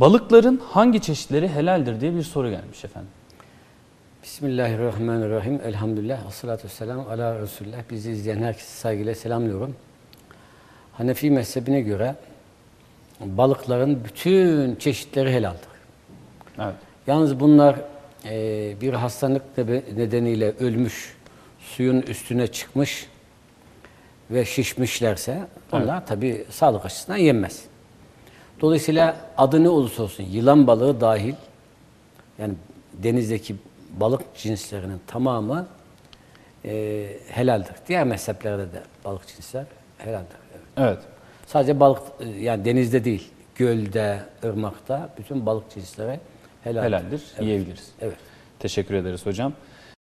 Balıkların hangi çeşitleri helaldir diye bir soru gelmiş efendim. Bismillahirrahmanirrahim. Elhamdülillah. Assalatu vesselamu ala Resulullah. Bizi izleyen herkese saygıyla selamlıyorum. Hanefi mezhebine göre balıkların bütün çeşitleri helaldir. Evet. Yalnız bunlar e, bir hastalık nedeniyle ölmüş, suyun üstüne çıkmış ve şişmişlerse onlar tabi sağlık açısından yenmez. Dolayısıyla adı ne olursa olsun yılan balığı dahil yani denizdeki balık cinslerinin tamamı e, helaldir. Diğer mezheplerde de balık cinsler helaldir. Evet. Evet. Sadece balık e, yani denizde değil, gölde, ırmakta bütün balık cinsleri helaldir. Helaldir. Evet. Yiyebiliriz. Evet. Teşekkür ederiz hocam.